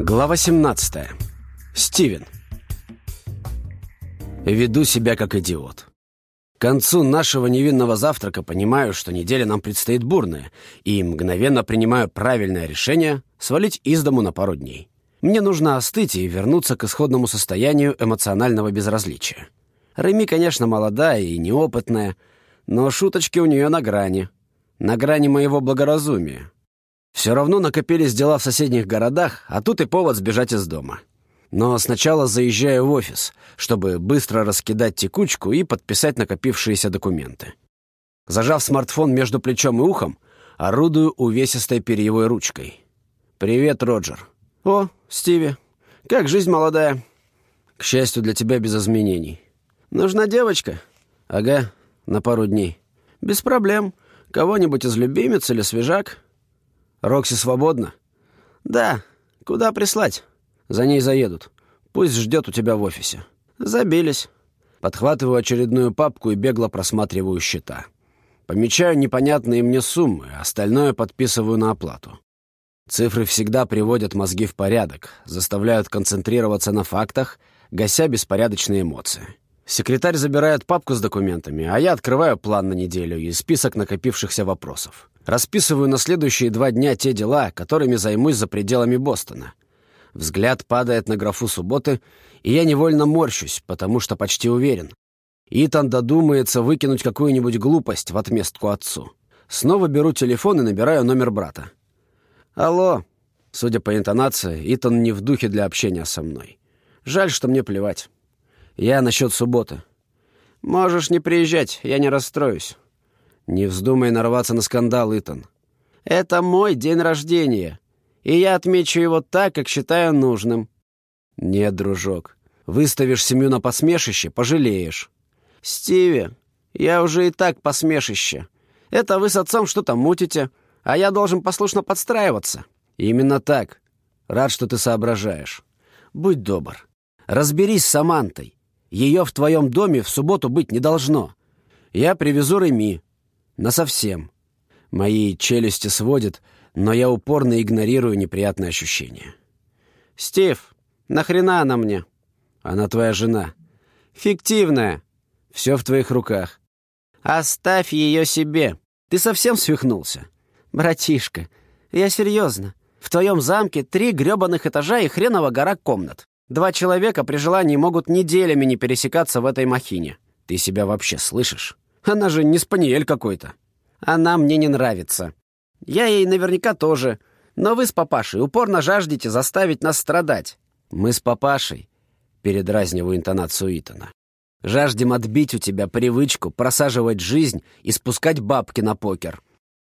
Глава 17. Стивен. Веду себя как идиот. К концу нашего невинного завтрака понимаю, что неделя нам предстоит бурная, и мгновенно принимаю правильное решение свалить из дому на пару дней. Мне нужно остыть и вернуться к исходному состоянию эмоционального безразличия. Реми, конечно, молодая и неопытная, но шуточки у нее на грани. На грани моего благоразумия. Все равно накопились дела в соседних городах, а тут и повод сбежать из дома. Но сначала заезжаю в офис, чтобы быстро раскидать текучку и подписать накопившиеся документы. Зажав смартфон между плечом и ухом, орудую увесистой перьевой ручкой. «Привет, Роджер». «О, Стиви, как жизнь молодая?» «К счастью для тебя, без изменений». «Нужна девочка?» «Ага, на пару дней». «Без проблем. Кого-нибудь из любимец или свежак?» «Рокси свободна?» «Да. Куда прислать?» «За ней заедут. Пусть ждет у тебя в офисе». «Забились». Подхватываю очередную папку и бегло просматриваю счета. Помечаю непонятные мне суммы, остальное подписываю на оплату. Цифры всегда приводят мозги в порядок, заставляют концентрироваться на фактах, гася беспорядочные эмоции. Секретарь забирает папку с документами, а я открываю план на неделю и список накопившихся вопросов. Расписываю на следующие два дня те дела, которыми займусь за пределами Бостона. Взгляд падает на графу субботы, и я невольно морщусь, потому что почти уверен. Итан додумается выкинуть какую-нибудь глупость в отместку отцу. Снова беру телефон и набираю номер брата. «Алло!» Судя по интонации, Итан не в духе для общения со мной. Жаль, что мне плевать. Я насчет субботы. «Можешь не приезжать, я не расстроюсь». «Не вздумай нарваться на скандал, Итан». «Это мой день рождения, и я отмечу его так, как считаю нужным». «Нет, дружок, выставишь семью на посмешище, пожалеешь». «Стиви, я уже и так посмешище. Это вы с отцом что-то мутите, а я должен послушно подстраиваться». «Именно так. Рад, что ты соображаешь. Будь добр. Разберись с Самантой. Ее в твоем доме в субботу быть не должно. Я привезу Реми, Насовсем. Мои челюсти сводят, но я упорно игнорирую неприятные ощущения. «Стив, нахрена она мне?» «Она твоя жена». «Фиктивная». «Все в твоих руках». «Оставь ее себе. Ты совсем свихнулся?» «Братишка, я серьезно. В твоем замке три гребаных этажа и хреново гора комнат. Два человека при желании могут неделями не пересекаться в этой махине. Ты себя вообще слышишь?» Она же не спаниель какой-то. Она мне не нравится. Я ей наверняка тоже. Но вы с папашей упорно жаждете заставить нас страдать. Мы с папашей, передразниваю интонацию Итана, жаждем отбить у тебя привычку просаживать жизнь и спускать бабки на покер.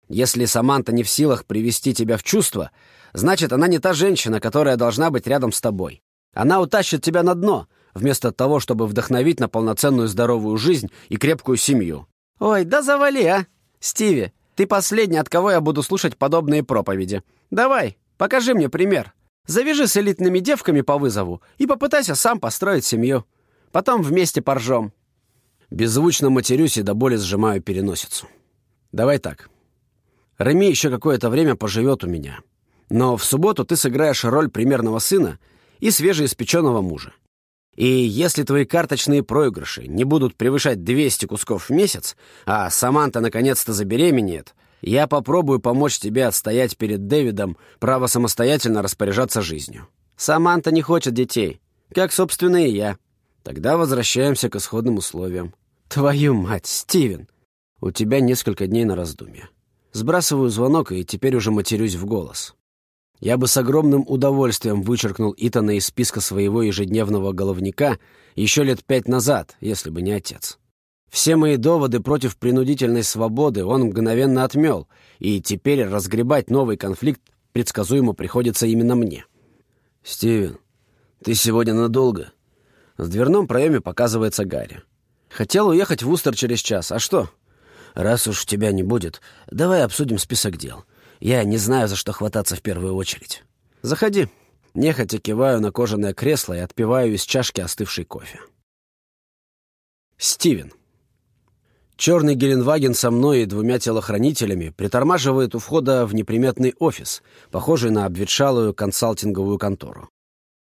Если Саманта не в силах привести тебя в чувство, значит, она не та женщина, которая должна быть рядом с тобой. Она утащит тебя на дно, вместо того, чтобы вдохновить на полноценную здоровую жизнь и крепкую семью. «Ой, да завали, а! Стиви, ты последний, от кого я буду слушать подобные проповеди. Давай, покажи мне пример. Завяжи с элитными девками по вызову и попытайся сам построить семью. Потом вместе поржем». Беззвучно матерюсь и до боли сжимаю переносицу. «Давай так. Реми еще какое-то время поживет у меня. Но в субботу ты сыграешь роль примерного сына и свежеиспеченного мужа. И если твои карточные проигрыши не будут превышать 200 кусков в месяц, а Саманта наконец-то забеременеет, я попробую помочь тебе отстоять перед Дэвидом право самостоятельно распоряжаться жизнью. Саманта не хочет детей, как, собственно, и я. Тогда возвращаемся к исходным условиям. Твою мать, Стивен! У тебя несколько дней на раздумье. Сбрасываю звонок и теперь уже матерюсь в голос. Я бы с огромным удовольствием вычеркнул Итана из списка своего ежедневного головника еще лет пять назад, если бы не отец. Все мои доводы против принудительной свободы он мгновенно отмел, и теперь разгребать новый конфликт предсказуемо приходится именно мне. «Стивен, ты сегодня надолго?» В дверном проеме показывается Гарри. «Хотел уехать в Устер через час. А что?» «Раз уж тебя не будет, давай обсудим список дел. Я не знаю, за что хвататься в первую очередь. Заходи. Нехотя киваю на кожаное кресло и отпиваю из чашки остывший кофе. Стивен. Черный Геленваген со мной и двумя телохранителями притормаживает у входа в неприметный офис, похожий на обветшалую консалтинговую контору.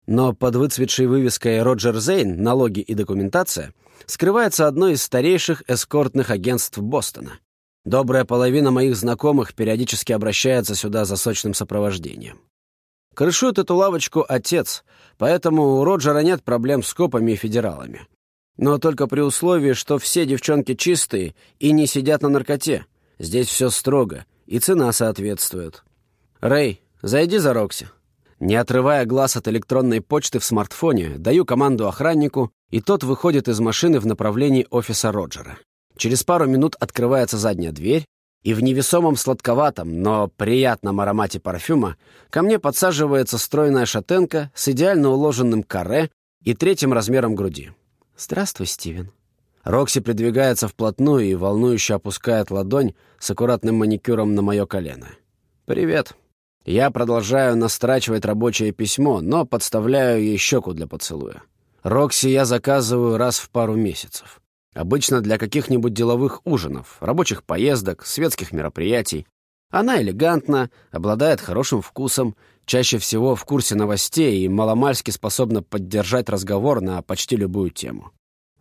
Но под выцветшей вывеской «Роджер Зейн. Налоги и документация» скрывается одно из старейших эскортных агентств Бостона. Добрая половина моих знакомых периодически обращается сюда за сочным сопровождением. Крышует эту лавочку отец, поэтому у Роджера нет проблем с копами и федералами. Но только при условии, что все девчонки чистые и не сидят на наркоте. Здесь все строго, и цена соответствует. «Рэй, зайди за Рокси». Не отрывая глаз от электронной почты в смартфоне, даю команду охраннику, и тот выходит из машины в направлении офиса Роджера. Через пару минут открывается задняя дверь, и в невесомом сладковатом, но приятном аромате парфюма ко мне подсаживается стройная шатенка с идеально уложенным каре и третьим размером груди. «Здравствуй, Стивен». Рокси придвигается вплотную и волнующе опускает ладонь с аккуратным маникюром на мое колено. «Привет». Я продолжаю настрачивать рабочее письмо, но подставляю ей щеку для поцелуя. Рокси я заказываю раз в пару месяцев. Обычно для каких-нибудь деловых ужинов, рабочих поездок, светских мероприятий. Она элегантна, обладает хорошим вкусом, чаще всего в курсе новостей и маломальски способна поддержать разговор на почти любую тему.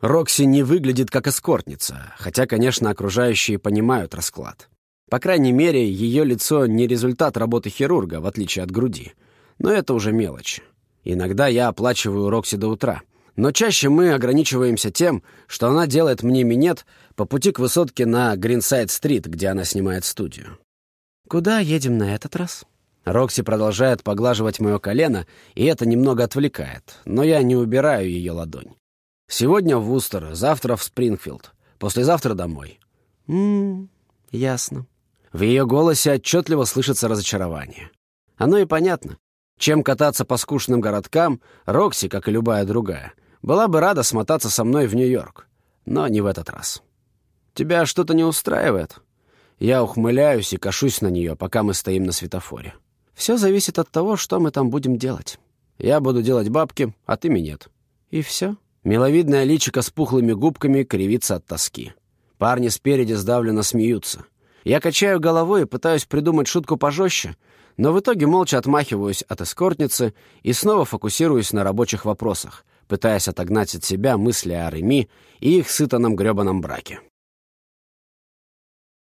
Рокси не выглядит как эскортница, хотя, конечно, окружающие понимают расклад. По крайней мере, ее лицо не результат работы хирурга, в отличие от груди. Но это уже мелочь. Иногда я оплачиваю Рокси до утра. Но чаще мы ограничиваемся тем, что она делает мне минет по пути к высотке на Гринсайд-стрит, где она снимает студию. «Куда едем на этот раз?» Рокси продолжает поглаживать мое колено, и это немного отвлекает, но я не убираю ее ладонь. Сегодня в Вустер, завтра в Спрингфилд, послезавтра домой. «Ммм, ясно». В ее голосе отчетливо слышится разочарование. Оно и понятно. Чем кататься по скучным городкам, Рокси, как и любая другая, была бы рада смотаться со мной в Нью-Йорк. Но не в этот раз. «Тебя что-то не устраивает?» Я ухмыляюсь и кашусь на нее, пока мы стоим на светофоре. Все зависит от того, что мы там будем делать. Я буду делать бабки, а ты минет. И все. Миловидная личико с пухлыми губками кривится от тоски. Парни спереди сдавленно смеются. Я качаю головой и пытаюсь придумать шутку пожестче, но в итоге молча отмахиваюсь от эскортницы и снова фокусируюсь на рабочих вопросах, пытаясь отогнать от себя мысли о Реми и их сытаном грёбаном браке.